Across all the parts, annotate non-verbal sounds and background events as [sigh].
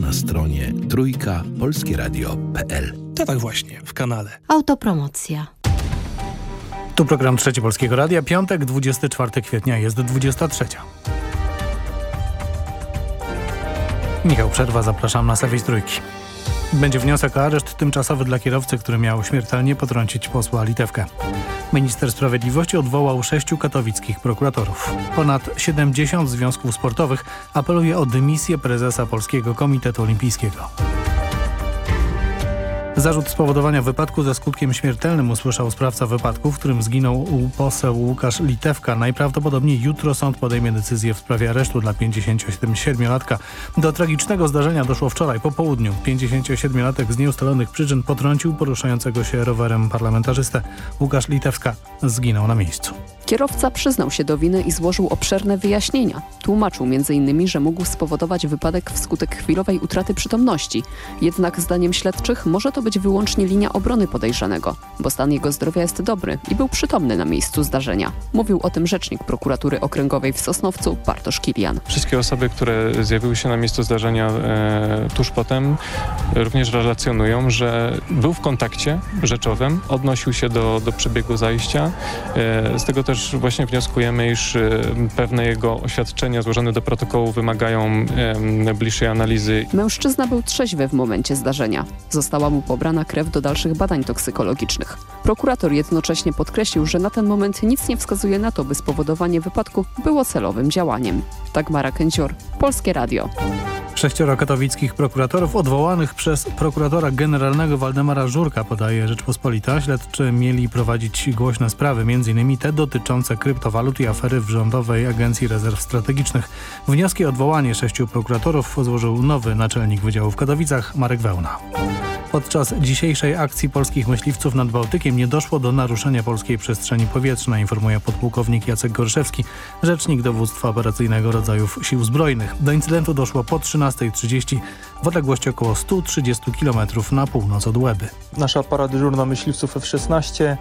na stronie trójka polskieradio.pl. To tak właśnie, w kanale. Autopromocja. Tu program Trzeci Polskiego Radia. Piątek, 24 kwietnia, jest 23. Michał Przerwa, zapraszam na serwis Trójki. Będzie wniosek o areszt tymczasowy dla kierowcy, który miał śmiertelnie potrącić posła Litewkę. Minister Sprawiedliwości odwołał sześciu katowickich prokuratorów. Ponad 70 związków sportowych apeluje o dymisję prezesa Polskiego Komitetu Olimpijskiego. Zarzut spowodowania wypadku ze skutkiem śmiertelnym usłyszał sprawca wypadku, w którym zginął poseł Łukasz Litewka. Najprawdopodobniej jutro sąd podejmie decyzję w sprawie aresztu dla 57-latka. Do tragicznego zdarzenia doszło wczoraj po południu. 57-latek z nieustalonych przyczyn potrącił poruszającego się rowerem parlamentarzystę. Łukasz Litewka zginął na miejscu. Kierowca przyznał się do winy i złożył obszerne wyjaśnienia. Tłumaczył m.in., że mógł spowodować wypadek wskutek chwilowej utraty przytomności. Jednak zdaniem śledczych może to być wyłącznie linia obrony podejrzanego, bo stan jego zdrowia jest dobry i był przytomny na miejscu zdarzenia. Mówił o tym rzecznik prokuratury okręgowej w Sosnowcu Bartosz Kilian. Wszystkie osoby, które zjawiły się na miejscu zdarzenia e, tuż potem również relacjonują, że był w kontakcie rzeczowym, odnosił się do, do przebiegu zajścia. E, z tego też właśnie wnioskujemy, iż e, pewne jego oświadczenia złożone do protokołu wymagają e, bliższej analizy. Mężczyzna był trzeźwy w momencie zdarzenia. Została mu pobrana krew do dalszych badań toksykologicznych. Prokurator jednocześnie podkreślił, że na ten moment nic nie wskazuje na to, by spowodowanie wypadku było celowym działaniem. Dagmara Kęcior, Polskie Radio. Sześcioro katowickich prokuratorów odwołanych przez prokuratora generalnego Waldemara Żurka podaje Rzeczpospolita. Śledczy mieli prowadzić głośne sprawy, m.in. te dotyczące kryptowalut i afery w Rządowej Agencji Rezerw Strategicznych. Wnioski o odwołanie sześciu prokuratorów złożył nowy naczelnik Wydziału w Katowicach Marek Wełna. Podczas dzisiejszej akcji polskich myśliwców nad Bałtykiem nie doszło do naruszenia polskiej przestrzeni powietrznej, informuje podpułkownik Jacek Gorszewski, rzecznik dowództwa operacyjnego rodzajów sił zbrojnych. Do incydentu doszło po 13.30 w odległości około 130 km na północ od Łeby. Nasza para dyżurna myśliwców F-16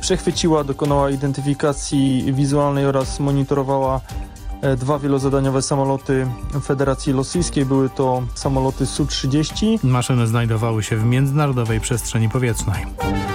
przechwyciła, dokonała identyfikacji wizualnej oraz monitorowała dwa wielozadaniowe samoloty Federacji Rosyjskiej. Były to samoloty Su-30. Maszyny znajdowały się w międzynarodowej przestrzeni powietrznej.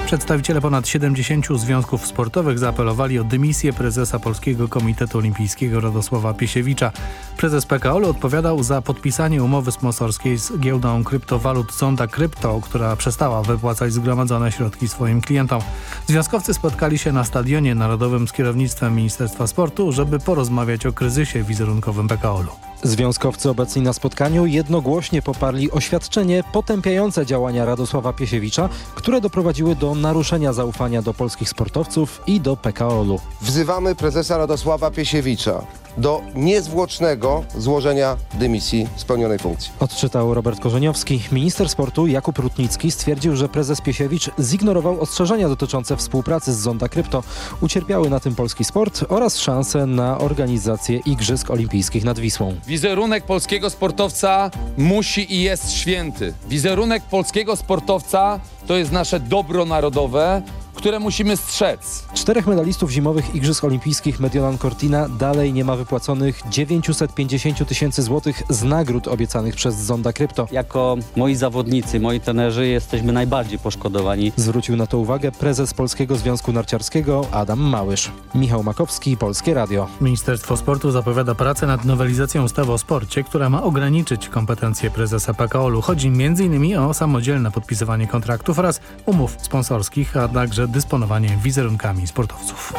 Przedstawiciele ponad 70 związków sportowych zaapelowali o dymisję prezesa Polskiego Komitetu Olimpijskiego Radosława Piesiewicza. Prezes PKOL odpowiadał za podpisanie umowy sponsorskiej z giełdą kryptowalut Zonda Krypto, która przestała wypłacać zgromadzone środki swoim klientom. Związkowcy spotkali się na Stadionie Narodowym z kierownictwem Ministerstwa Sportu, żeby porozmawiać o kryzysie wizerunkowym PKOL-u. Związkowcy obecni na spotkaniu jednogłośnie poparli oświadczenie potępiające działania Radosława Piesiewicza, które doprowadziły do naruszenia zaufania do polskich sportowców i do PKOL-u. Wzywamy prezesa Radosława Piesiewicza do niezwłocznego złożenia dymisji z pełnionej funkcji. Odczytał Robert Korzeniowski. Minister sportu Jakub Rutnicki stwierdził, że prezes Piesiewicz zignorował ostrzeżenia dotyczące współpracy z Zonda Krypto. Ucierpiały na tym polski sport oraz szanse na organizację Igrzysk Olimpijskich nad Wisłą. Wizerunek polskiego sportowca musi i jest święty. Wizerunek polskiego sportowca to jest nasze dobro narodowe, które musimy strzec. Czterech medalistów zimowych Igrzysk Olimpijskich Mediolan Cortina dalej nie ma wypłaconych 950 tysięcy złotych z nagród obiecanych przez Zonda Krypto. Jako moi zawodnicy, moi trenerzy jesteśmy najbardziej poszkodowani. Zwrócił na to uwagę prezes Polskiego Związku Narciarskiego Adam Małysz. Michał Makowski, Polskie Radio. Ministerstwo Sportu zapowiada pracę nad nowelizacją ustawy o sporcie, która ma ograniczyć kompetencje prezesa PKOL-u. Chodzi m.in. o samodzielne podpisywanie kontraktów oraz umów sponsorskich, a także dysponowanie wizerunkami sportowców.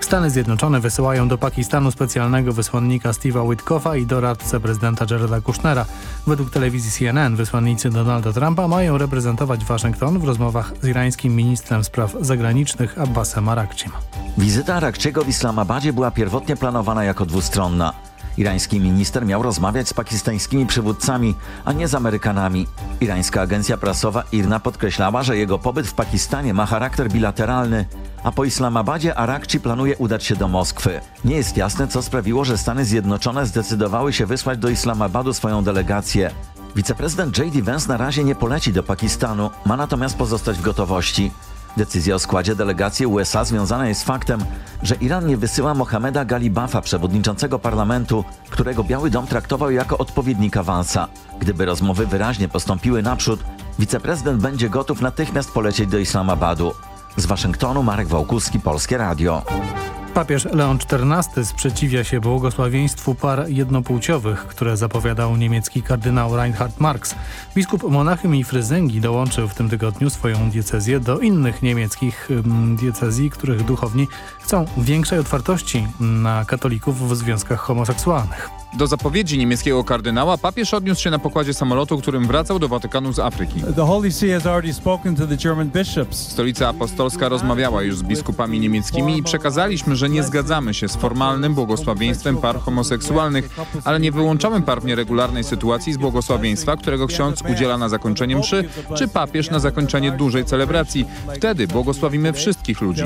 Stany Zjednoczone wysyłają do Pakistanu specjalnego wysłannika Steve'a Witkoffa i doradcę prezydenta Jareda Kushnera. Według telewizji CNN wysłannicy Donalda Trumpa mają reprezentować Waszyngton w rozmowach z irańskim ministrem spraw zagranicznych Abbasem Arakcim. Wizyta Arakciego w Islamabadzie była pierwotnie planowana jako dwustronna. Irański minister miał rozmawiać z pakistańskimi przywódcami, a nie z Amerykanami. Irańska agencja prasowa IRNA podkreślała, że jego pobyt w Pakistanie ma charakter bilateralny, a po Islamabadzie Arakci planuje udać się do Moskwy. Nie jest jasne, co sprawiło, że Stany Zjednoczone zdecydowały się wysłać do Islamabadu swoją delegację. Wiceprezydent J.D. Vance na razie nie poleci do Pakistanu, ma natomiast pozostać w gotowości. Decyzja o składzie delegacji USA związana jest z faktem, że Iran nie wysyła Mohameda Galibafa, przewodniczącego parlamentu, którego Biały Dom traktował jako odpowiednika Vansa. Gdyby rozmowy wyraźnie postąpiły naprzód, wiceprezydent będzie gotów natychmiast polecieć do Islamabadu. Z Waszyngtonu Marek Wałkuski, Polskie Radio. Papież Leon XIV sprzeciwia się błogosławieństwu par jednopłciowych, które zapowiadał niemiecki kardynał Reinhard Marx. Biskup Monachium i Fryzęgi dołączył w tym tygodniu swoją diecezję do innych niemieckich diecezji, których duchowni chcą większej otwartości na katolików w związkach homoseksualnych. Do zapowiedzi niemieckiego kardynała papież odniósł się na pokładzie samolotu, którym wracał do Watykanu z Afryki. Stolica Apostolska rozmawiała już z biskupami niemieckimi i przekazaliśmy, że nie zgadzamy się z formalnym błogosławieństwem par homoseksualnych, ale nie wyłączamy par w nieregularnej sytuacji z błogosławieństwa, którego ksiądz udziela na zakończenie mszy, czy papież na zakończenie dużej celebracji. Wtedy błogosławimy wszystkich ludzi.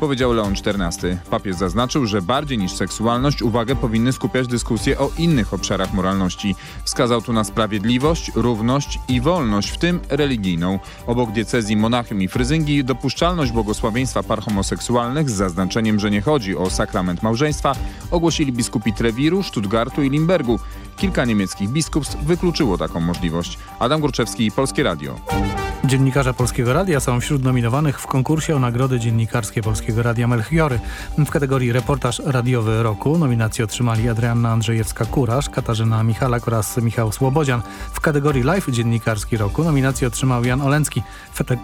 Powiedział Leon XIV. Papież zaznaczył, że bardziej niż seksualność uwagę powinny skupiać dyskusje o innych obszarach moralności. Wskazał tu na sprawiedliwość, równość i wolność, w tym religijną. Obok diecezji Monachium i Fryzyngi dopuszczalność błogosławieństwa par homoseksualnych zaznaczeniem, że nie chodzi o sakrament małżeństwa, ogłosili biskupi Trewiru, Stuttgartu i Limbergu. Kilka niemieckich biskupstw wykluczyło taką możliwość. Adam Górczewski, Polskie Radio. Dziennikarze Polskiego Radia są wśród nominowanych w konkursie o nagrody dziennikarskie Polskiego Radia Melchiory. W kategorii Reportaż Radiowy Roku nominacje otrzymali Adrianna Andrzejewska-Kurasz, Katarzyna Michalak oraz Michał Słobodzian. W kategorii Live Dziennikarski Roku nominację otrzymał Jan Olencki.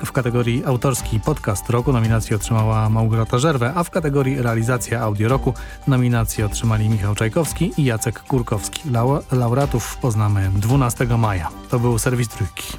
W kategorii Autorski Podcast Roku nominację otrzymała Małgorzata Żerwę, a w kategorii Realizacja Audio Roku nominację otrzymali Michał Czajkowski i Jacek Kurkowski. Laureatów poznamy 12 maja. To był serwis Trójki.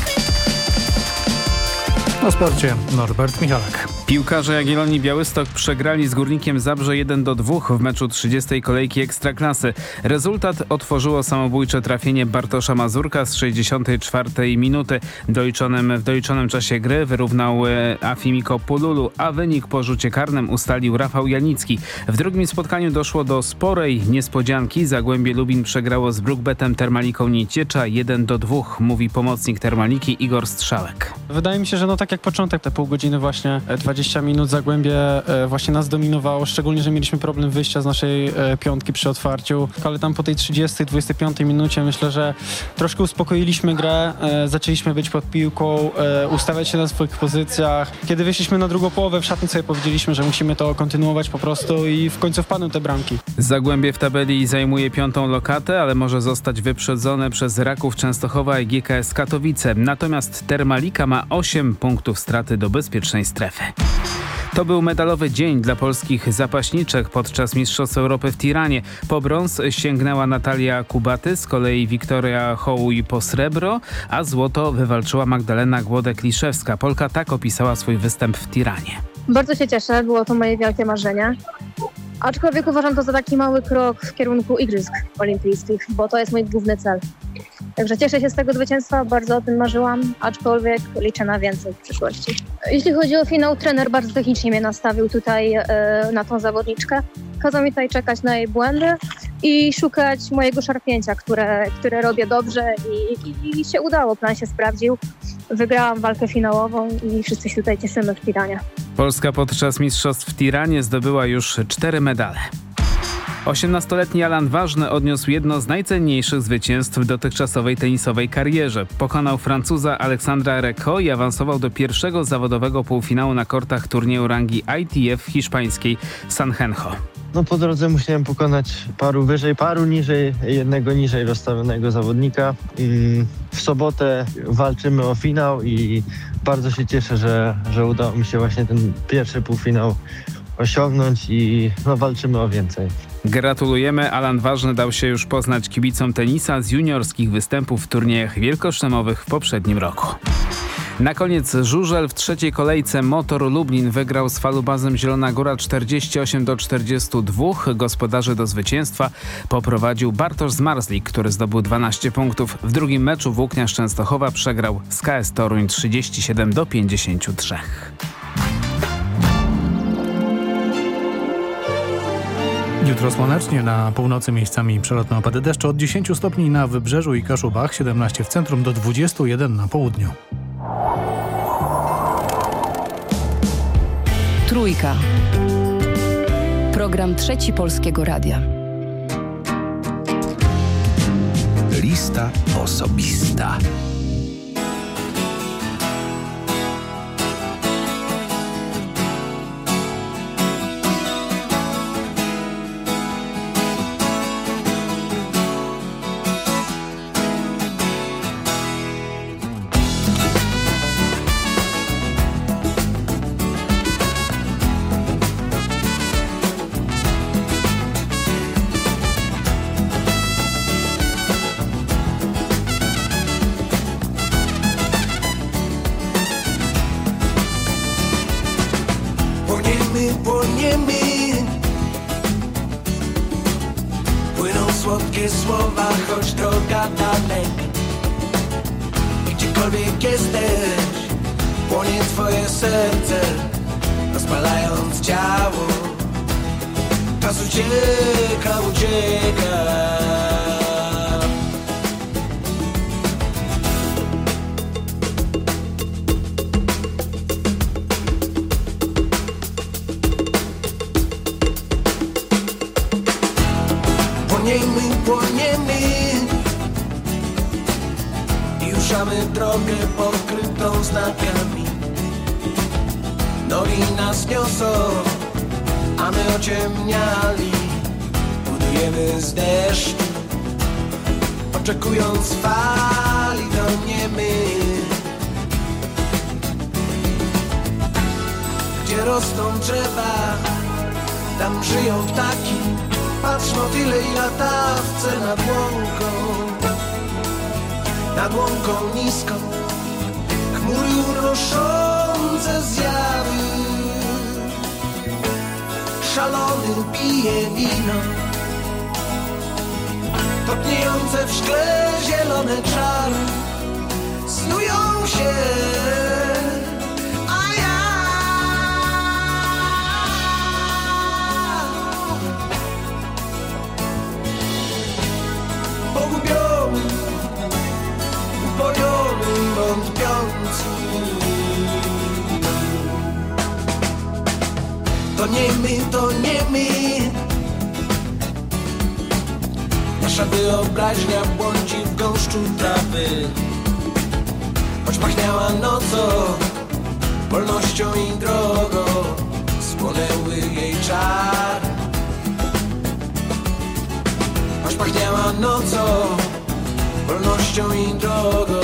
Na sporcie Norbert Michalak. Piłkarze Jagiellonii Białystok przegrali z Górnikiem Zabrze 1 do 2 w meczu 30. kolejki Ekstraklasy. Rezultat otworzyło samobójcze trafienie Bartosza Mazurka z 64. minuty. Doliczonym, w doliczonym czasie gry wyrównał e, Afimiko Pululu, a wynik po rzucie karnym ustalił Rafał Janicki. W drugim spotkaniu doszło do sporej niespodzianki. Zagłębie Lubin przegrało z Brookbetem Termaliką Nieciecza 1 do 2, mówi pomocnik Termaliki Igor Strzałek. Wydaje mi się, że no tak jak początek, te pół godziny właśnie 20 20 minut Zagłębie e, właśnie nas dominowało, szczególnie, że mieliśmy problem wyjścia z naszej e, piątki przy otwarciu, ale tam po tej 30, 25 minucie myślę, że troszkę uspokoiliśmy grę, e, zaczęliśmy być pod piłką, ustawiać się na swoich pozycjach. Kiedy wyszliśmy na drugą połowę w szatni sobie powiedzieliśmy, że musimy to kontynuować po prostu i w końcu wpadną te bramki. Zagłębie w tabeli zajmuje piątą lokatę, ale może zostać wyprzedzone przez Raków Częstochowa i GKS Katowice. Natomiast Termalika ma 8 punktów straty do bezpiecznej strefy. To był medalowy dzień dla polskich zapaśniczek podczas Mistrzostw Europy w Tiranie. Po brąz sięgnęła Natalia Kubaty, z kolei Wiktoria Hołuj po srebro, a złoto wywalczyła Magdalena Głodek-Liszewska. Polka tak opisała swój występ w Tiranie. Bardzo się cieszę, było to moje wielkie marzenie. Aczkolwiek uważam to za taki mały krok w kierunku Igrzysk Olimpijskich, bo to jest mój główny cel. Także cieszę się z tego zwycięstwa, bardzo o tym marzyłam, aczkolwiek liczę na więcej w przyszłości. Jeśli chodzi o finał, trener bardzo technicznie mnie nastawił tutaj e, na tą zawodniczkę. Kazał mi tutaj czekać na jej błędy i szukać mojego szarpnięcia, które, które robię dobrze i, i, i się udało, plan się sprawdził. Wygrałam walkę finałową i wszyscy się tutaj cieszymy w Tiranie. Polska podczas mistrzostw w Tiranie zdobyła już cztery medale. 18-letni Alan Ważny odniósł jedno z najcenniejszych zwycięstw w dotychczasowej tenisowej karierze. Pokonał Francuza Aleksandra Reco i awansował do pierwszego zawodowego półfinału na kortach turnieju rangi ITF hiszpańskiej Sanjenjo. No po drodze musiałem pokonać paru wyżej, paru niżej, jednego niżej rozstawionego zawodnika. W sobotę walczymy o finał i bardzo się cieszę, że, że udało mi się właśnie ten pierwszy półfinał osiągnąć i no, walczymy o więcej. Gratulujemy. Alan Ważny dał się już poznać kibicom tenisa z juniorskich występów w turniejach wielkoszlemowych w poprzednim roku. Na koniec żużel w trzeciej kolejce Motor Lublin wygrał z falubazem Zielona Góra 48 do 42. Gospodarzy do zwycięstwa poprowadził Bartosz Zmarzlik, który zdobył 12 punktów. W drugim meczu Włókniarz Częstochowa przegrał z KS Toruń 37 do 53. Jutro słonecznie, na północy miejscami przelotne opady deszczu od 10 stopni na Wybrzeżu i Kaszubach, 17 w centrum do 21 na południu. Trójka. Program Trzeci Polskiego Radia. Lista osobista. Płoniemy, płoniemy I ruszamy drogę pokrytą znakami Nogi nas niosą, a my ociemniali. Budujemy z deszczu Oczekując fali, to nie my Gdzie rosną drzewa, tam żyją ptaki Patrz motyle i latawce nad łąką. Nad łąką nisko. Chmury unoszące zjawy. Szalony pije wino. Topniejące w szkle zielone czary. Snują się To nie my, to nie my. Nasza wyobraźnia błądzi w gąszczu trawy. Choć pachniała nocą, wolnością i drogą, spłonęły jej czary. Choć pachniała nocą, wolnością i drogą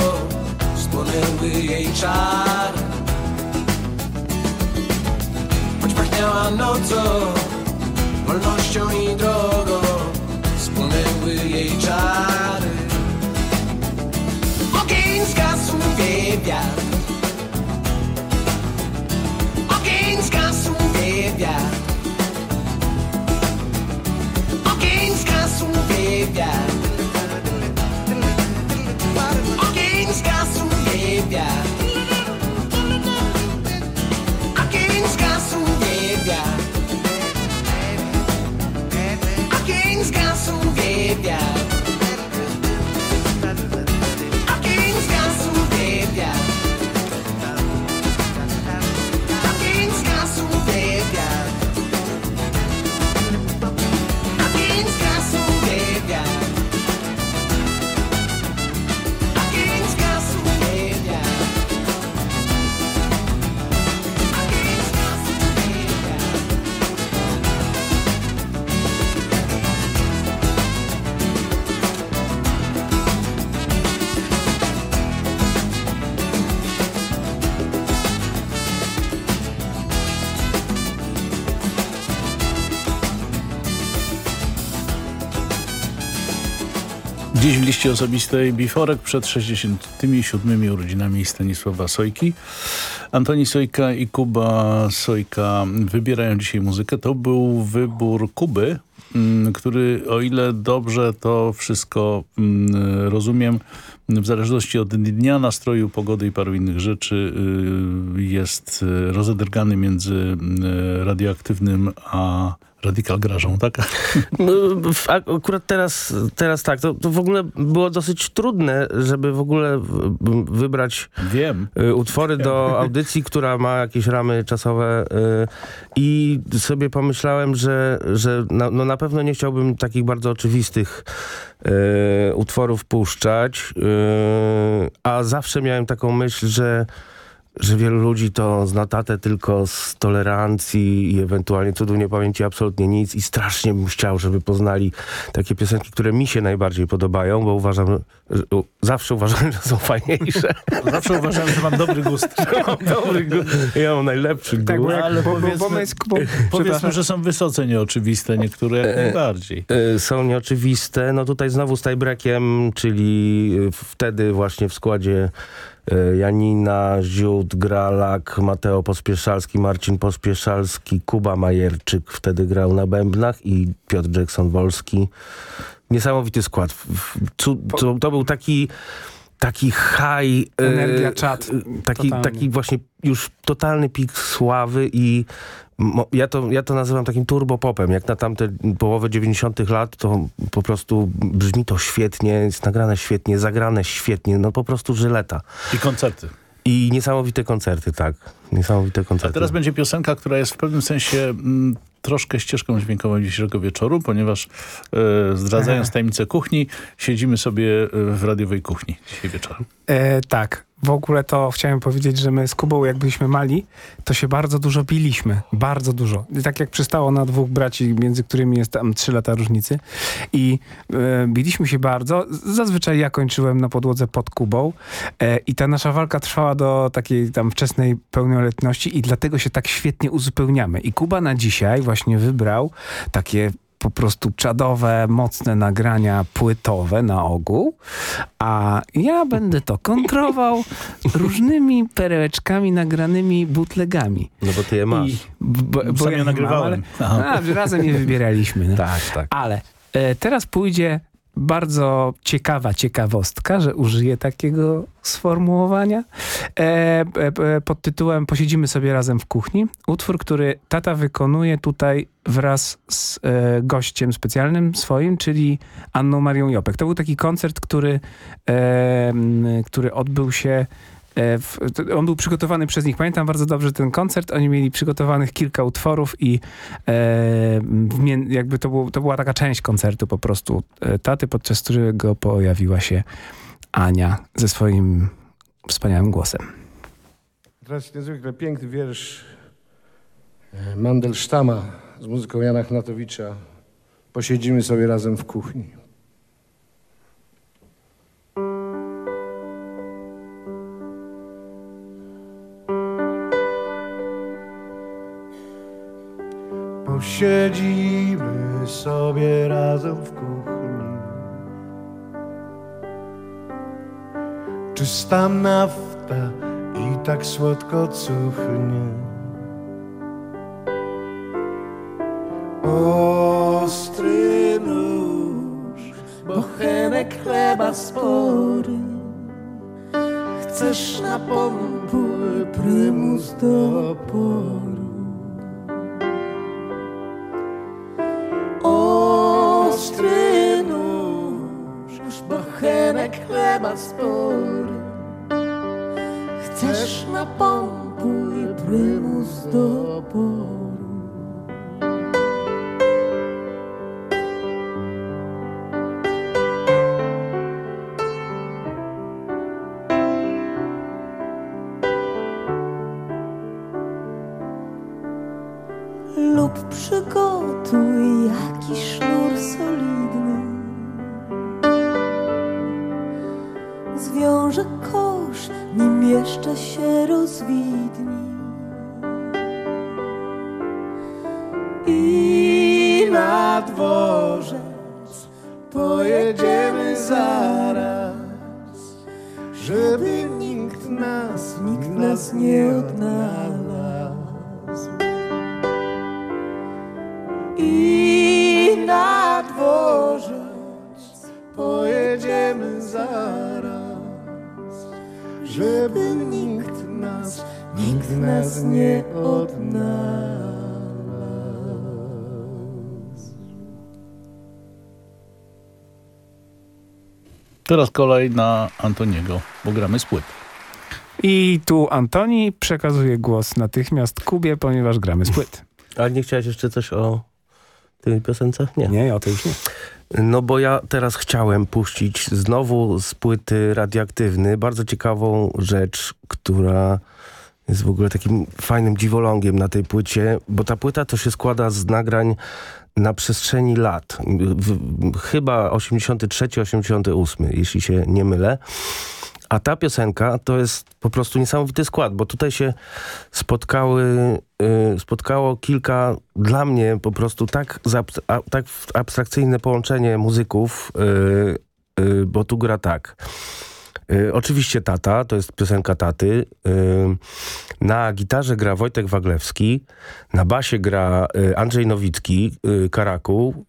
Spłonęły jej czary Choć pachniała nocą, wolnością i drogą Spłonęły jej czary Ogień zgasł, wie wiatr Ogień zgasł, wie wiatr Ogień zgasł, wie wiatr liście osobistej Biforek przed 67. urodzinami Stanisława Sojki. Antoni Sojka i Kuba Sojka wybierają dzisiaj muzykę. To był wybór Kuby, mm, który o ile dobrze to wszystko mm, rozumiem, w zależności od dnia, nastroju, pogody i paru innych rzeczy y, jest y, rozedrgany między y, radioaktywnym a Radikal Grażą, tak? No, akurat teraz, teraz tak, to, to w ogóle było dosyć trudne, żeby w ogóle wybrać Wiem. y, utwory do audycji, która ma jakieś ramy czasowe y, i sobie pomyślałem, że, że na, no na pewno nie chciałbym takich bardzo oczywistych y, utworów puszczać, a zawsze miałem taką myśl, że że wielu ludzi to zna tatę tylko z tolerancji i ewentualnie cudów nie pamięci absolutnie nic i strasznie bym chciał, żeby poznali takie piosenki, które mi się najbardziej podobają, bo uważam, że, u- zawsze uważam, [laughs] że są fajniejsze. [laughs] Zawsze uważałem, że mam dobry gust. [laughs] Że mam dobry gust. Ja mam najlepszy Tak, gust. bo, ale powiedzmy, powiedzmy, że są wysoce nieoczywiste, niektóre jak E, najbardziej. y, są nieoczywiste. No tutaj znowu z Tajbrekiem, czyli wtedy właśnie w składzie Janina, Ziód, Gralak, Mateo Pospieszalski, Marcin Pospieszalski, Kuba Majerczyk wtedy grał na bębnach i Piotr Jackson-Wolski. Niesamowity skład. To, to był taki taki high... Energia czat. y, Taki, Totalnie. taki właśnie już totalny pik sławy i ja to, ja to nazywam takim turbopopem. Jak na tamte połowę 90 lat, to po prostu brzmi to świetnie, jest nagrane świetnie, zagrane świetnie, no po prostu żyleta. I koncerty. I niesamowite koncerty, tak. Niesamowite A koncerty. teraz będzie piosenka, która jest w pewnym sensie mm, troszkę ścieżką dźwiękową dzisiejszego wieczoru, ponieważ e, zdradzając tajemnicę kuchni, siedzimy sobie e, w radiowej kuchni dzisiaj wieczorem. E, tak. W ogóle to chciałem powiedzieć, że my z Kubą, jak byliśmy mali, to się bardzo dużo biliśmy. Bardzo dużo. I tak jak przystało na dwóch braci, między którymi jest tam trzy lata różnicy. I e, biliśmy się bardzo. Zazwyczaj ja kończyłem na podłodze pod Kubą. E, I ta nasza walka trwała do takiej tam wczesnej pełnoletności i dlatego się tak świetnie uzupełniamy. I Kuba na dzisiaj właśnie wybrał takie po prostu czadowe, mocne nagrania płytowe na ogół, a ja będę to kontrował [laughs] różnymi perełeczkami nagranymi bootlegami. No bo ty je masz. I, bo, bo Sam ja je nie mam, nagrywałem. ale, a, razem je wybieraliśmy. No. Tak, tak. Ale e, teraz pójdzie bardzo ciekawa ciekawostka, że użyję takiego sformułowania e, e, e, pod tytułem Posiedzimy sobie razem w kuchni. Utwór, który tata wykonuje tutaj wraz z e, gościem specjalnym swoim, czyli Anną Marią Jopek. To był taki koncert, który, e, który odbył się w- to- On był przygotowany przez nich. Pamiętam bardzo dobrze ten koncert. Oni mieli przygotowanych kilka utworów i e, w jakby to, był, to była taka część koncertu po prostu e, taty, podczas którego pojawiła się Ania ze swoim wspaniałym głosem. Teraz niezwykle piękny wiersz e, Mandelsztama z muzyką Jana Chnatowicza. Posiedzimy sobie razem w kuchni. Posiedzimy sobie razem w kuchni. Czysta nafta i tak słodko cuchnie. Ostry nóż, bochenek chleba spory. Chcesz na pompu prymus do oporu. Chcesz na pompu i prymus do oporu. Na dworzec Teraz kolej na Antoniego, bo gramy z płyt. I tu Antoni przekazuje głos natychmiast Kubie, ponieważ gramy z płyt. [laughs] Ale nie chciałeś jeszcze coś o tej piosence? Nie. Nie, o tej już nie. No bo ja teraz chciałem puścić znowu z płyty Radioaktywny bardzo ciekawą rzecz, która jest w ogóle takim fajnym dziwolągiem na tej płycie, bo ta płyta to się składa z nagrań na przestrzeni lat. Chyba 83-88, jeśli się nie mylę. A ta piosenka to jest po prostu niesamowity skład, bo tutaj się spotkały, y, spotkało kilka dla mnie po prostu tak, tak abstrakcyjne połączenie muzyków, y, y, bo tu gra tak. Y, oczywiście Tata, to jest piosenka Taty. Y, na gitarze gra Wojtek Waglewski, na basie gra y, Andrzej Nowicki, Karaku,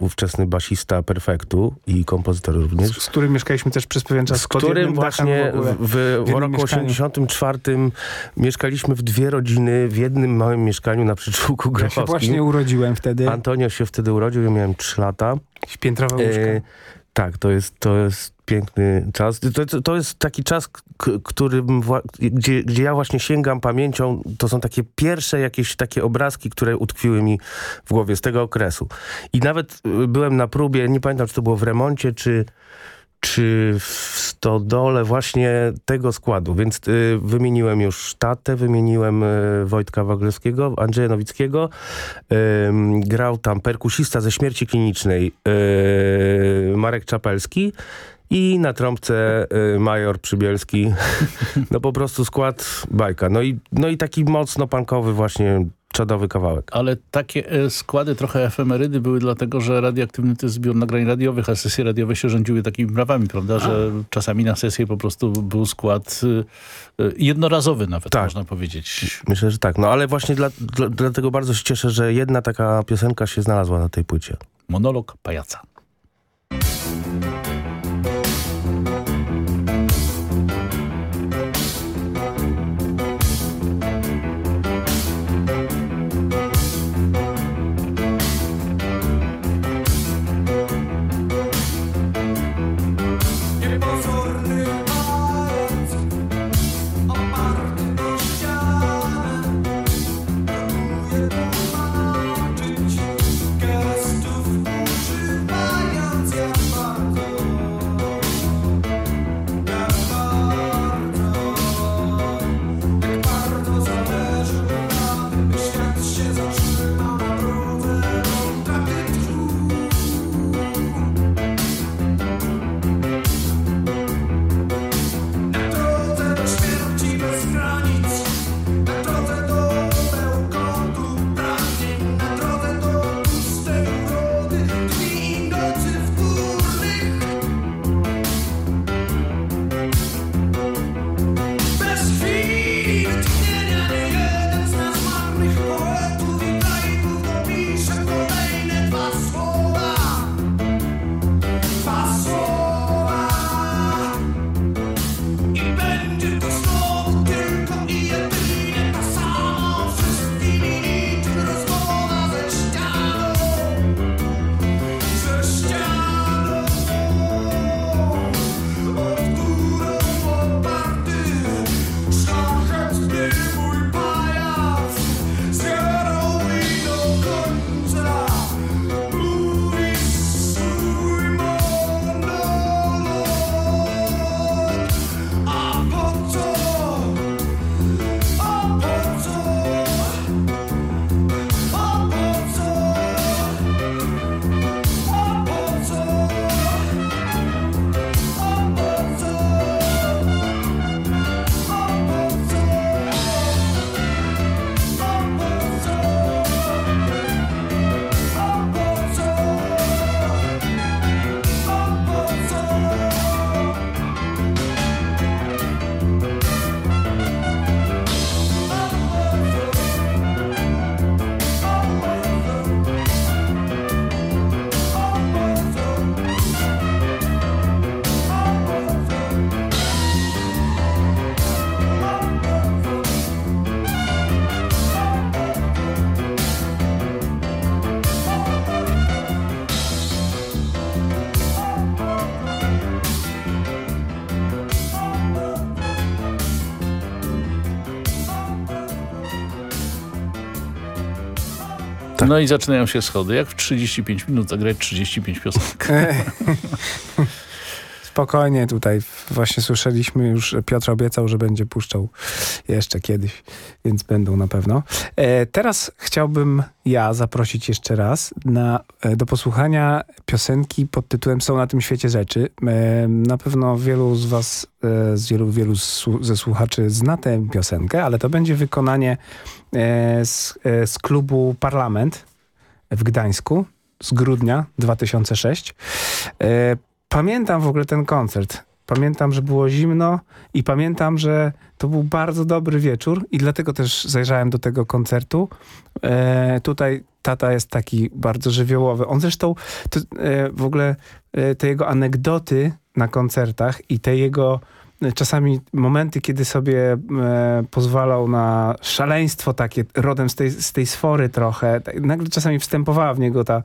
ówczesny basista Perfektu i kompozytor również. Z, z którym mieszkaliśmy też przez pewien czas. Z którym właśnie w, w, w roku 84 mieszkaliśmy w dwie rodziny w jednym małym mieszkaniu na przyczółku Grochowskim. Ja się właśnie urodziłem wtedy. Antonio się wtedy urodził, ja miałem 3 lata. Piętrowe łóżka. E, tak, to jest, to jest piękny czas. To, to jest taki czas, którym gdzie, gdzie ja właśnie sięgam pamięcią. To są takie pierwsze jakieś takie obrazki, które utkwiły mi w głowie z tego okresu. I nawet y, byłem na próbie, nie pamiętam, czy to było w remoncie, czy czy w stodole właśnie tego składu. Więc y, wymieniłem już Tatę, wymieniłem y, Wojtka Waglewskiego, Andrzeja Nowickiego. Y, grał tam perkusista ze śmierci klinicznej y, Marek Czapelski i na trąbce y, Major Przybielski. [laughs] No po prostu skład bajka. No i, no i taki mocno punkowy właśnie czadowy kawałek. Ale takie e, składy, trochę efemerydy były dlatego, że radioaktywny to jest zbiór nagrań radiowych, a sesje radiowe się rządziły takimi prawami, prawda? Że a. czasami na sesję po prostu był skład e, e, jednorazowy nawet, tak. można powiedzieć. Myślę, że tak. No ale właśnie dla, dla, dlatego bardzo się cieszę, że jedna taka piosenka się znalazła na tej płycie. Monolog pajaca. No i zaczynają się schody. Jak w 35 minut zagrać 35 piosenek. [laughs] Spokojnie tutaj. Właśnie słyszeliśmy już, Piotr obiecał, że będzie puszczał jeszcze kiedyś, więc będą na pewno. E, teraz chciałbym ja zaprosić jeszcze raz na, e, do posłuchania piosenki pod tytułem Są na tym świecie rzeczy. E, na pewno wielu z was, e, z wielu, wielu ze słuchaczy zna tę piosenkę, ale to będzie wykonanie z, e, z klubu Parlament w Gdańsku z grudnia 2006. E, pamiętam w ogóle ten koncert. Pamiętam, że było zimno i pamiętam, że to był bardzo dobry wieczór i dlatego też zajrzałem do tego koncertu. E, tutaj tata jest taki bardzo żywiołowy. On zresztą to, e, w ogóle e, te jego anegdoty na koncertach i te jego e, czasami momenty, kiedy sobie e, pozwalał na szaleństwo takie, rodem z tej, z tej sfory trochę. Tak, Nagle czasami wstępowała w niego ta,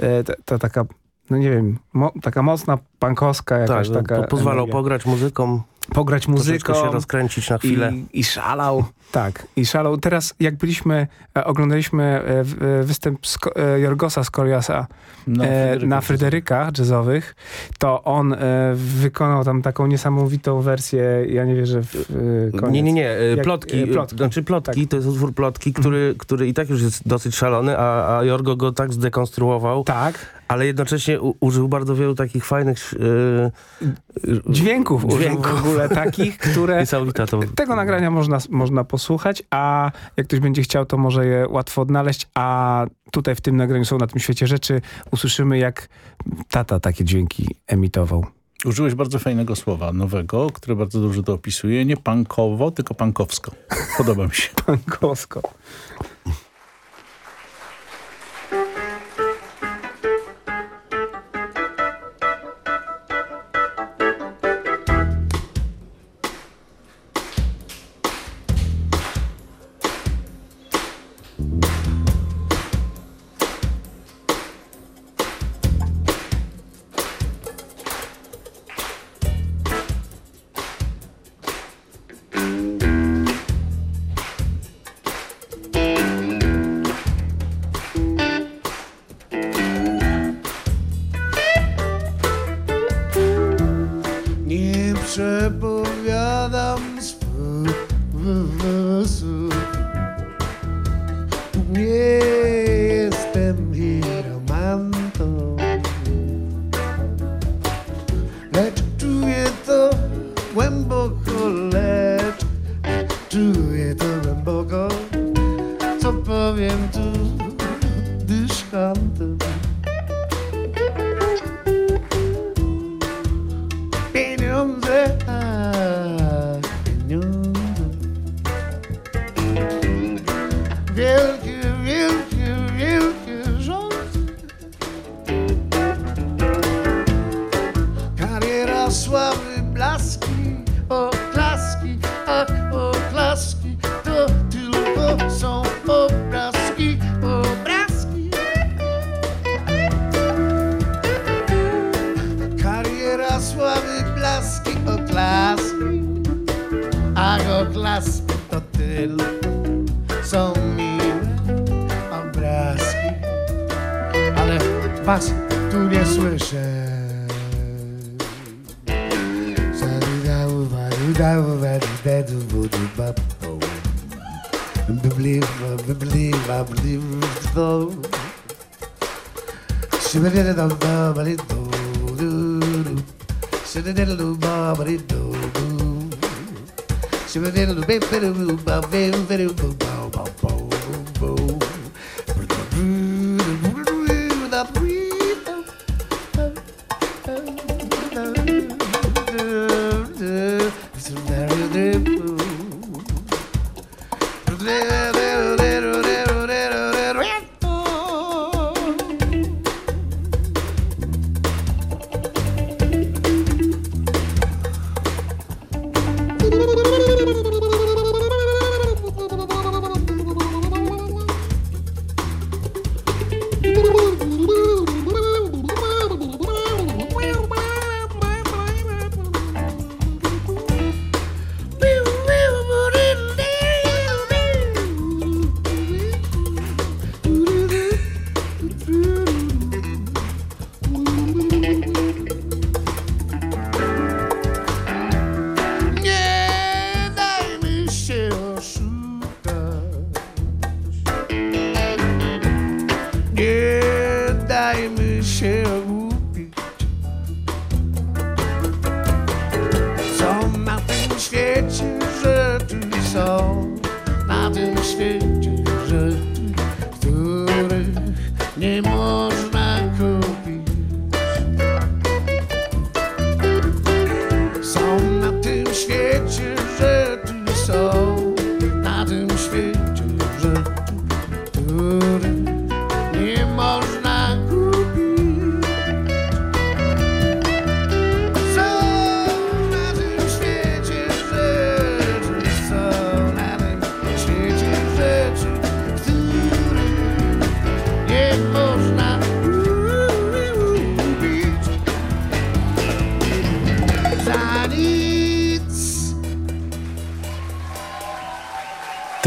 e, ta, ta taka, no nie wiem, mo, taka mocna pankowska jakaś Tak, taka po, pozwalał energia. pograć muzyką. Pograć muzyką. Troszeczkę się rozkręcić na chwilę. I, I szalał. Tak, i szalał. Teraz jak byliśmy, e, oglądaliśmy e, e, występ Sko- e, Jorgosa Skoriasa Na e, Fryderykach na Fryderykach jazzowych, to on e, wykonał tam taką niesamowitą wersję, ja nie wierzę w e, koniec. Nie, nie, nie. e, Jak- Plotki. e, plotki. Znaczy plotki, to jest utwór plotki, który, który i tak już jest dosyć szalony, a, a Jorgo go tak zdekonstruował. Tak. Ale jednocześnie u, użył bardzo wielu takich fajnych e, Dźwięków, dźwięków. w ogóle takich, które... [laughs] Niesamowita to. Tego nagrania można, można posłuchać, a jak ktoś będzie chciał, to może je łatwo odnaleźć, a tutaj w tym nagraniu są na tym świecie rzeczy. Usłyszymy, jak tata takie dźwięki emitował. Użyłeś bardzo fajnego słowa, nowego, które bardzo dobrze to opisuje. Nie pankowo, tylko pankowsko. Podoba mi się. [laughs] Pankowsko.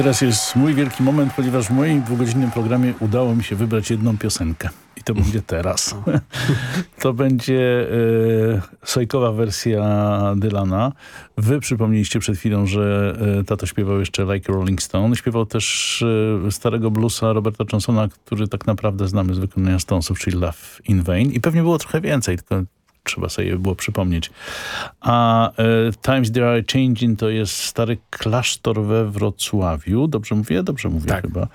Teraz jest mój wielki moment, ponieważ w moim dwugodzinnym programie udało mi się wybrać jedną piosenkę. I to będzie teraz. [laughs] to będzie e, sojkowa wersja Dylana. Wy przypomnieliście przed chwilą, że e, tato śpiewał jeszcze Like Rolling Stone. Śpiewał też e, starego bluesa Roberta Johnsona, który tak naprawdę znamy z wykonania Stonesów, czyli Love in Vain. I pewnie było trochę więcej, tylko trzeba sobie było przypomnieć. A e, Times They Are Changing to jest stary klasztor we Wrocławiu. Dobrze mówię? Dobrze mówię chyba. E,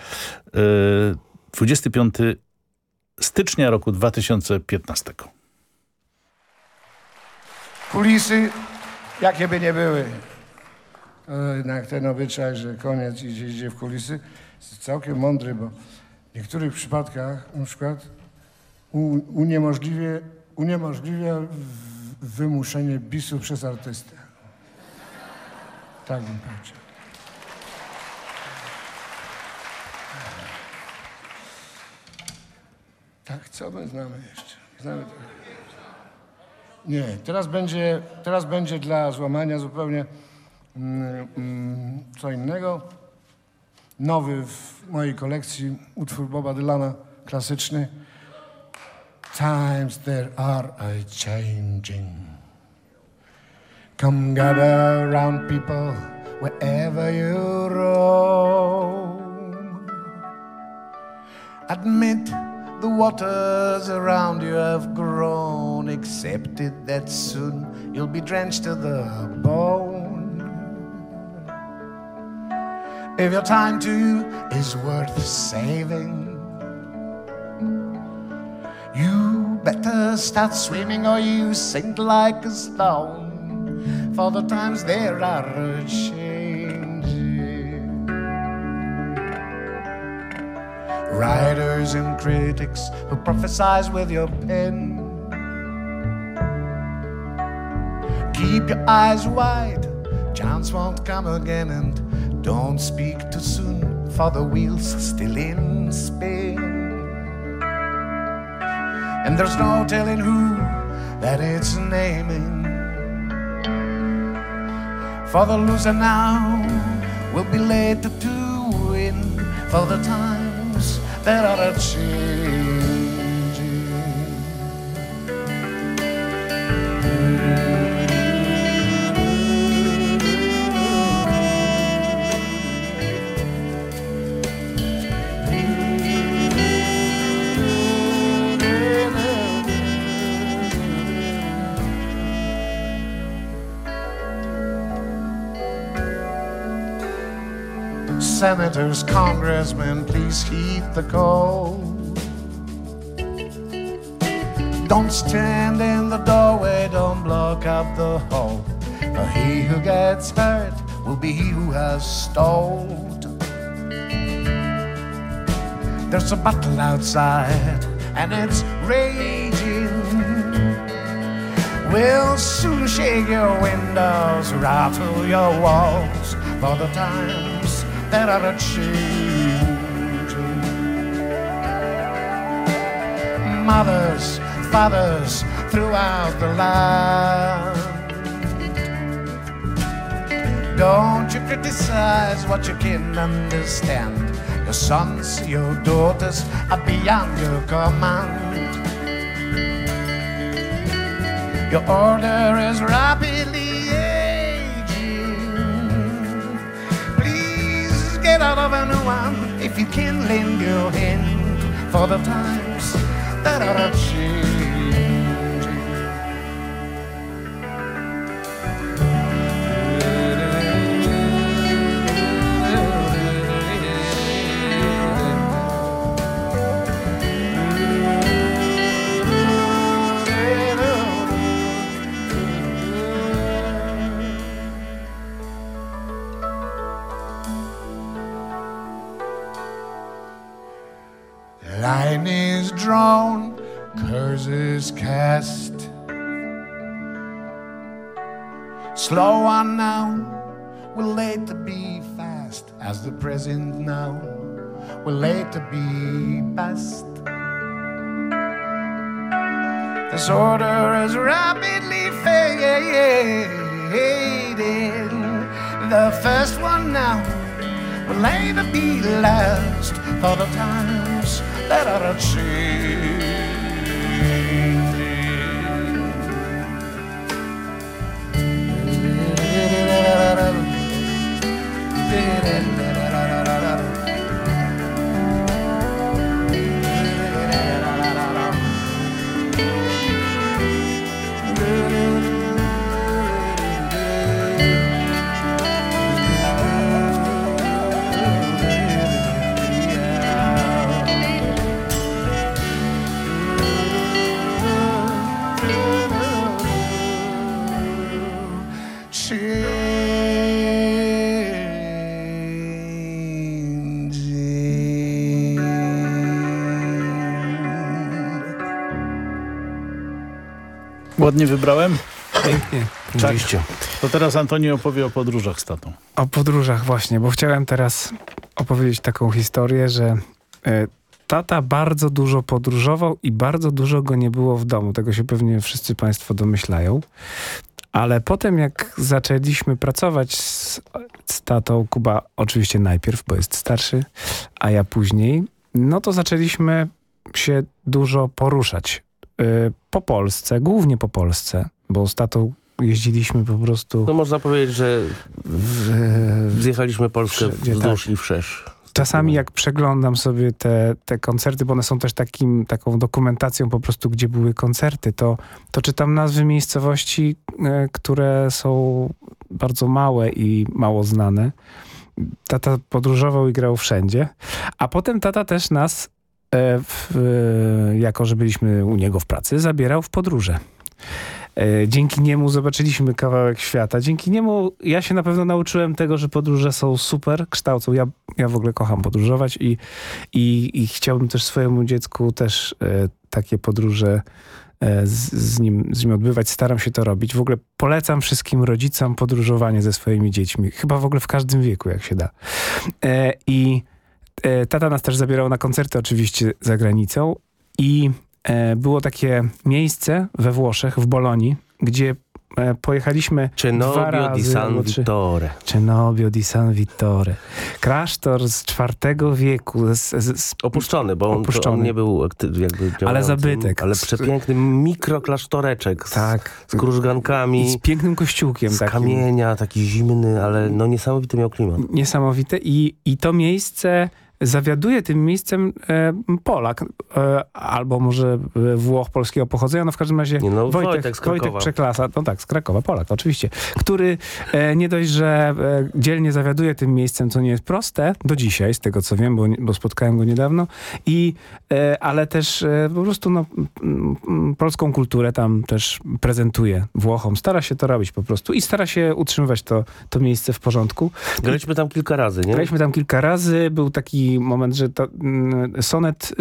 25 stycznia roku 2015. Kulisy, jakie by nie były, jednak ten obyczaj, że koniec idzie, idzie w kulisy, jest całkiem mądry, bo w niektórych przypadkach na przykład u, uniemożliwia, wymuszenie bisu przez artystę. Tak bym powiedział. Tak, co my znamy jeszcze? Znamy to. Nie, teraz będzie, teraz będzie dla złamania zupełnie mm, mm, co innego. Nowy w mojej kolekcji utwór Boba Dylana, klasyczny. Times there are a changing. Come gather round people wherever you roam. Admit the waters around you have grown. Accept it that soon you'll be drenched to the bone. If your time too is worth saving, better start swimming or you sink like a stone. For the times there are a changing. Writers and critics who prophesize with your pen. Keep your eyes wide, chance won't come again, and don't speak too soon, for the wheel's still in spin. And there's no telling who that it's naming. For the loser now will be later to win, for the times that are a changing. Senators, congressmen, please heed the call. Don't stand in the doorway, don't block up the hall. For he who gets hurt will be he who has stalled. There's a battle outside, and it's raging. We'll soon shake your windows, rattle your walls, for the times that are a changing. Mothers, fathers throughout the land. Don't you criticize what you can understand. Your sons, your daughters are beyond your command. Your order is rapidly out of if you can lend your hand for the times that are changing. Line is drawn, curses cast. Slow on now, we're late to be fast, as the present now, we're late to be past. This order is rapidly fading. The first one now will later be last for the times that are Ładnie wybrałem? Pięknie. Oczywiście. To teraz Antoni opowie o podróżach z tatą. O podróżach właśnie, bo chciałem teraz opowiedzieć taką historię, że e, tata bardzo dużo podróżował i bardzo dużo go nie było w domu. Tego się pewnie wszyscy państwo domyślają. Ale potem jak zaczęliśmy pracować z, z tatą, Kuba oczywiście najpierw, bo jest starszy, a ja później, no to zaczęliśmy się dużo poruszać. Y, po Polsce, głównie po Polsce, bo z tatą jeździliśmy po prostu... No można powiedzieć, że zjechaliśmy Polskę Wszędzie, wzdłuż tak. i wszerz. Czasami jak przeglądam sobie te, te koncerty, bo one są też takim, taką dokumentacją po prostu, gdzie były koncerty, to, to czytam nazwy miejscowości, e, które są bardzo małe i mało znane. Tata podróżował i grał wszędzie. A potem tata też nas, w, e, jako że byliśmy u niego w pracy, zabierał w podróże. E, Dzięki niemu zobaczyliśmy kawałek świata. Dzięki niemu ja się na pewno nauczyłem tego, że podróże są super, kształcą. Ja, ja w ogóle kocham podróżować i, i, i chciałbym też swojemu dziecku też e, takie podróże e, z, z, nim, z nim odbywać. Staram się to robić. W ogóle polecam wszystkim rodzicom podróżowanie ze swoimi dziećmi. Chyba w ogóle w każdym wieku, jak się da. E, I e, tata nas też zabierał na koncerty oczywiście za granicą i e, było takie miejsce we Włoszech, w Bolonii, gdzie e, pojechaliśmy dwa Cenobio razy. di San. Vittore. Cenobio di San Vittore. Klasztor z IV wieku. Z, z, z, Opuszczony, bo on, on nie był jakby działającym, zabytek. Ale przepiękny mikroklasztoreczek z, Tak. z krużgankami. I z pięknym kościółkiem z takim. kamienia, taki zimny, ale no niesamowity miał klimat. Niesamowite. I, I to miejsce zawiaduje tym miejscem e, Polak, e, albo może e, Włoch polskiego pochodzenia, no w każdym razie Nie, no, Wojtek, Wojtek. Wojtek Przeklasa, no tak, z Krakowa, Polak, oczywiście, który nie dość, że dzielnie zawiaduje tym miejscem, co nie jest proste, do dzisiaj, z tego co wiem, bo, bo spotkałem go niedawno, i, ale też po prostu no, m, m, polską kulturę tam też prezentuje Włochom, stara się to robić po prostu i stara się utrzymywać to, to miejsce w porządku. Graliśmy tam kilka razy, nie? Graliśmy tam kilka razy. Był taki moment, że to, mm, sonet,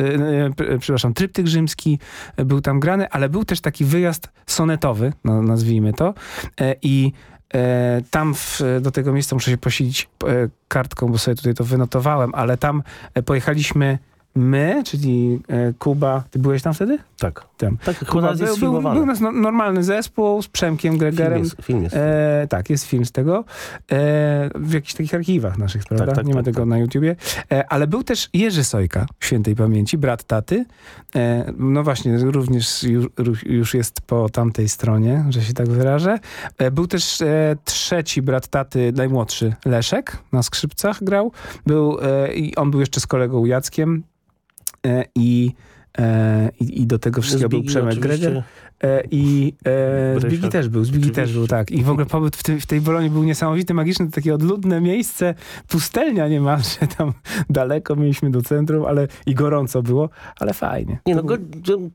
y, y, przepraszam, tryptyk rzymski y, był tam grany, ale był też taki wyjazd sonetowy, no, nazwijmy to. E, I e, tam w, do tego miejsca muszę się posilić e, kartką, bo sobie tutaj to wynotowałem, ale tam pojechaliśmy my, czyli e, Kuba. Ty byłeś tam wtedy? Tak. Tam. Tak, Kuba był, był, był nas no, normalny zespół z Przemkiem Gregerem. Film jest, film jest. E, tak, jest film z tego. E, w jakichś takich archiwach naszych, prawda? tak, Nie ma tak, tego na YouTubie. E, ale był też Jerzy Sojka, świętej pamięci, brat taty. E, no właśnie, również już, już jest po tamtej stronie, że się tak wyrażę. E, był też trzeci brat taty, najmłodszy, Leszek, na skrzypcach grał. Był, i on był jeszcze z kolegą Jackiem. E, i, e, i, I do tego wszystkiego był Przemek. Greger. E, I e. Zbigi też był, Zbigi też był, tak. I w ogóle pobyt w, tym, w tej Bolonii był niesamowity, magiczny, to takie odludne miejsce, pustelnia niemalże, tam [laughs] daleko mieliśmy do centrum, ale i gorąco było, ale fajnie. Nie no, go,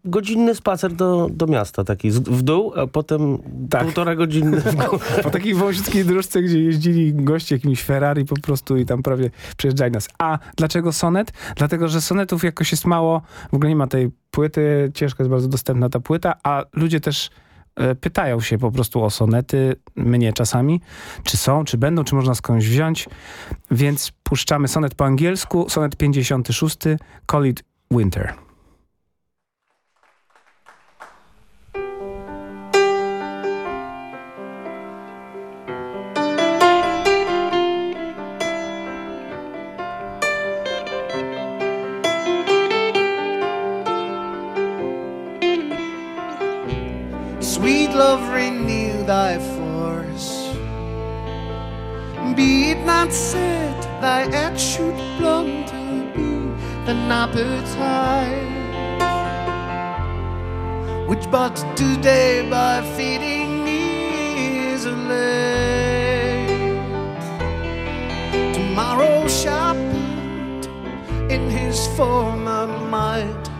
godzinny spacer do, do miasta taki, w dół, a potem Tak. półtora godziny. [laughs] Po takiej wąskiej dróżce, gdzie jeździli goście jakimiś Ferrari po prostu i tam prawie przejeżdżali nas. A dlaczego sonet? Dlatego, że sonetów jakoś jest mało, w ogóle nie ma ma tej płyty, ciężko jest bardzo dostępna ta płyta, a ludzie też e, pytają się po prostu o sonety, mnie czasami, czy są, czy będą, czy można skądś wziąć, więc puszczamy sonet po angielsku, sonet 56, Call It Winter. Sweet love, renew thy force. Be it not said thy act should blunter be than appetite, which but today by feeding me is allayed. Tomorrow shall put in his former might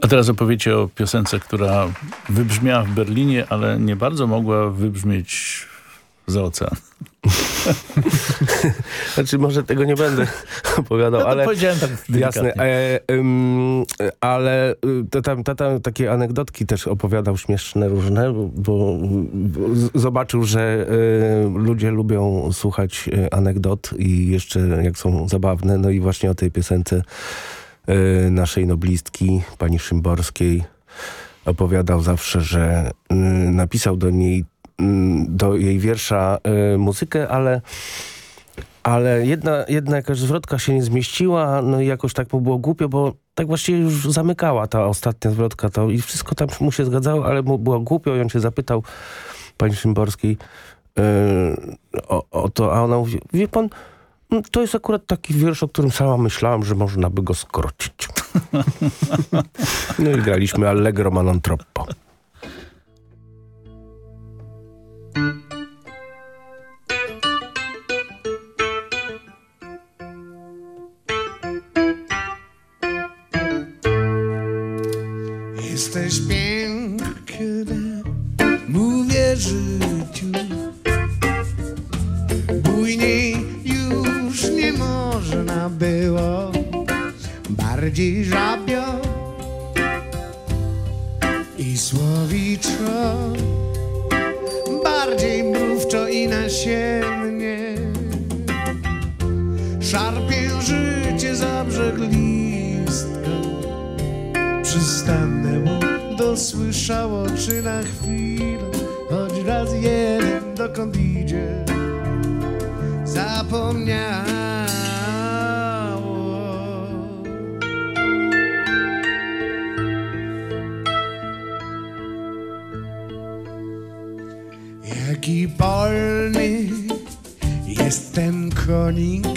A teraz opowiecie o piosence, która wybrzmiała w Berlinie, ale nie bardzo mogła wybrzmieć za ocean. [laughs] Znaczy może tego nie będę [laughs] opowiadał, No to ale... powiedziałem tak. Jasne, e, ym, ale y, to tam, tata takie anegdotki też opowiadał śmieszne różne, bo, bo zobaczył, że y, ludzie lubią słuchać y, anegdot i jeszcze jak są zabawne, no i właśnie o tej piosence naszej noblistki, pani Szymborskiej. Opowiadał zawsze, że y, napisał do niej, do jej wiersza y, muzykę, ale ale jedna, jedna jakaś zwrotka się nie zmieściła, no i jakoś tak mu było głupio, bo tak właściwie już zamykała ta ostatnia zwrotka to i wszystko tam mu się zgadzało, ale mu było głupio i on się zapytał pani Szymborskiej o, o, to, a ona mówi, wie pan, to jest akurat taki wiersz, o którym sama myślałam, że można by go skrócić. [laughs] no i graliśmy Allegro ma non troppo. Jesteś piękny, bardziej żabio i słowiczo, bardziej mrówczo i nasiennie. Szarpię życie za brzeg listka przystanęło, dosłyszało czy na chwilę, choć raz jeden dokąd idzie, zapomniało. Ten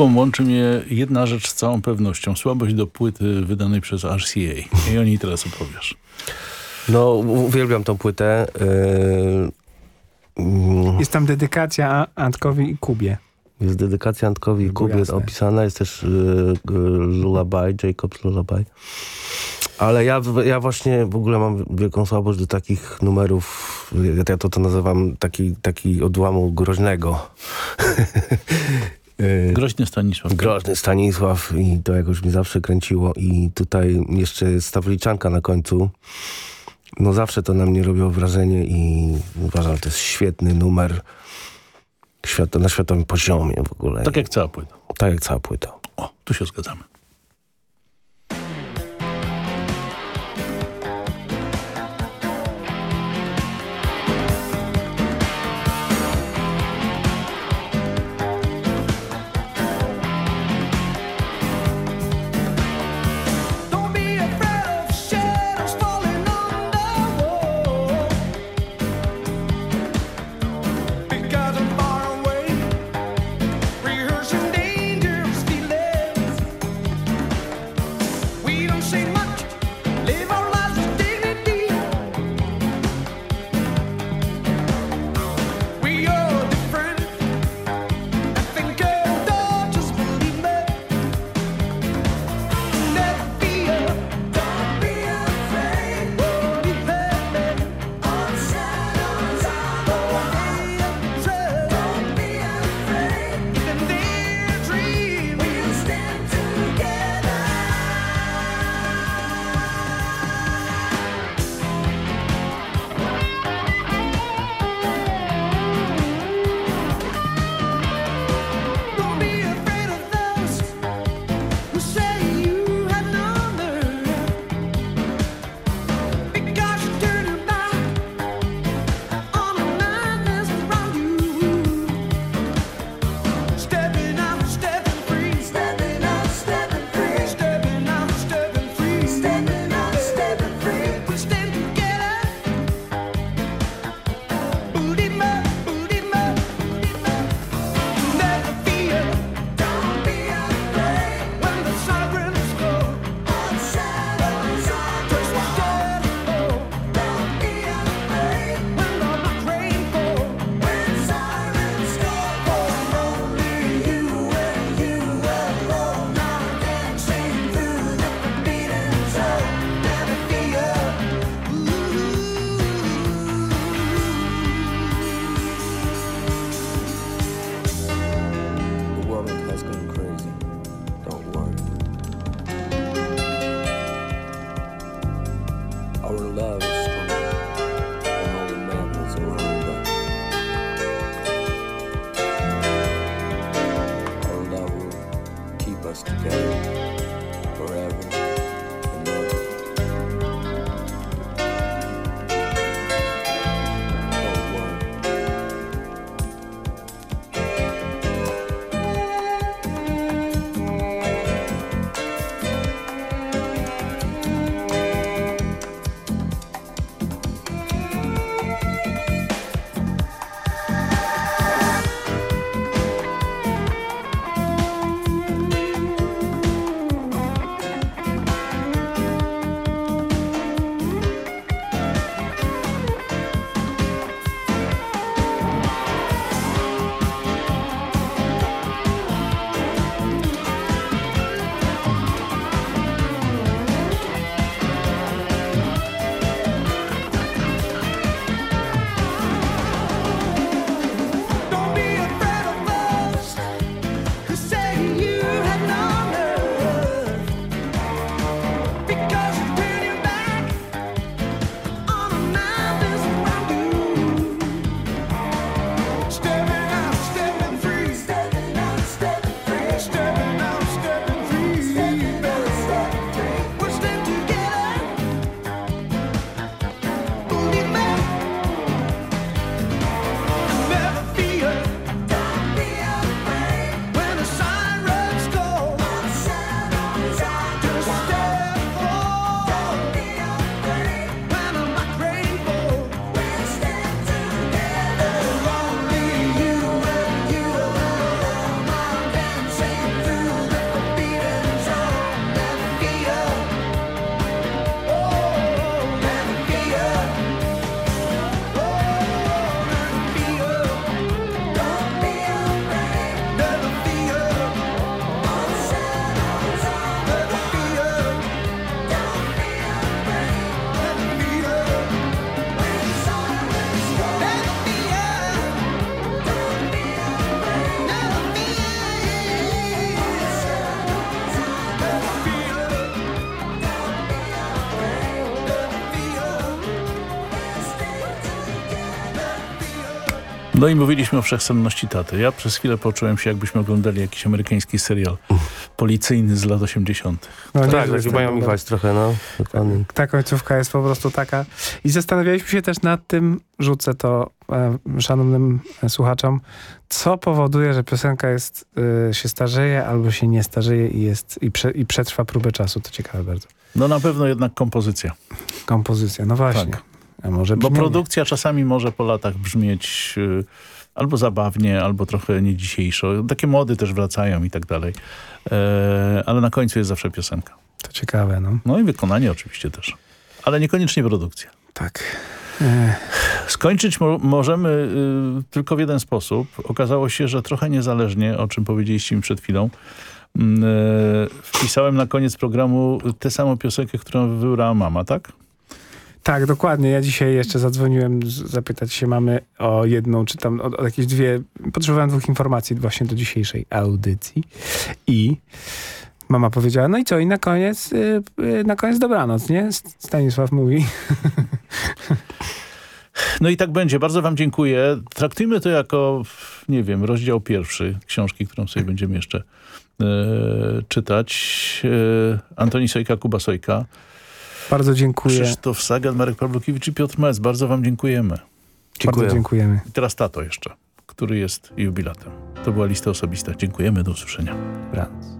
Kubą łączy mnie jedna rzecz z całą pewnością. Słabość do płyty wydanej przez RCA. I o niej teraz opowiesz. No, uwielbiam tą płytę. Yy, Jest tam dedykacja Antkowi i Kubie. Jest dedykacja Antkowi i Kubie jasne. opisana. Jest też yy, Lullaby, Jacob's Lullaby. Ale ja, ja właśnie w ogóle mam wielką słabość do takich numerów, ja to, to nazywam taki, taki odłamu groźnego. [laughs] Yy, Groźny Stanisław. Groźny Stanisław i to jakoś mi zawsze kręciło i tutaj jeszcze jest ta wliczanka na końcu. No zawsze to na mnie robiło wrażenie i uważam, że to jest świetny numer świat, na światowym poziomie w ogóle. Tak jak cała płyta. Tak jak cała płyta. O, tu się zgadzamy. No i mówiliśmy o wszechstronności taty. Ja przez chwilę poczułem się, jakbyśmy oglądali jakiś amerykański serial policyjny z lat 80. No, tak, taki że Miami tak, Vice trochę, no. Dokładnie. Ta końcówka jest po prostu taka. I zastanawialiśmy się też nad tym, rzucę to e, szanownym słuchaczom, co powoduje, że piosenka jest, e, się starzeje albo się nie starzeje i, jest, i, prze, i przetrwa próbę czasu. To ciekawe bardzo. No na pewno jednak kompozycja. Kompozycja, no właśnie. Tak. Może Bo produkcja czasami może po latach brzmieć y, albo zabawnie, albo trochę nie dzisiejszo. Takie mody też wracają i tak dalej. E, ale na końcu jest zawsze piosenka. To ciekawe, no. No i wykonanie oczywiście też. Ale niekoniecznie produkcja. Tak. E, Skończyć mo możemy y, tylko w jeden sposób. Okazało się, że trochę niezależnie, o czym powiedzieliście mi przed chwilą, y, wpisałem na koniec programu tę samą piosenkę, którą wybrała mama, tak? Tak, dokładnie. Ja dzisiaj jeszcze zadzwoniłem zapytać się mamy o jedną, czy tam o, o jakieś dwie. Potrzebowałem dwóch informacji właśnie do dzisiejszej audycji. I mama powiedziała, no i co? I na koniec, y, y, na koniec dobranoc, nie? Stanisław mówi. No i tak będzie. Bardzo wam dziękuję. Traktujmy to jako, nie wiem, rozdział pierwszy książki, którą sobie będziemy jeszcze e, czytać. E, Antoni Sojka, Kuba Sojka. Bardzo dziękuję. Krzysztof Sagan, Marek Pawlukiewicz i Piotr Mec. Bardzo wam dziękujemy. Bardzo dziękujemy. I teraz tato jeszcze, który jest jubilatem. To była lista osobista. Dziękujemy, do usłyszenia. Dobranoc.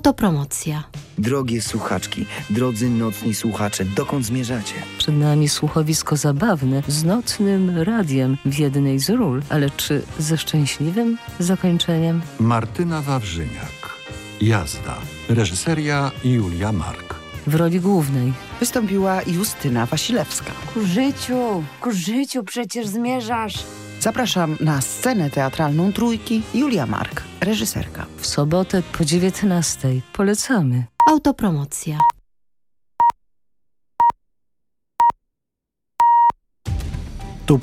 Autopromocja. Drogie słuchaczki, drodzy nocni słuchacze, dokąd zmierzacie? Przed nami słuchowisko zabawne z nocnym radiem w jednej z ról, ale czy ze szczęśliwym zakończeniem? Martyna Wawrzyniak. Jazda. Reżyseria Julia Mark. W roli głównej Wystąpiła Justyna Wasilewska. Ku życiu, ku życiu przecież zmierzasz. Zapraszam na scenę teatralną Trójki Julia Mark, reżyserka. W sobotę po 19. Polecamy. Autopromocja.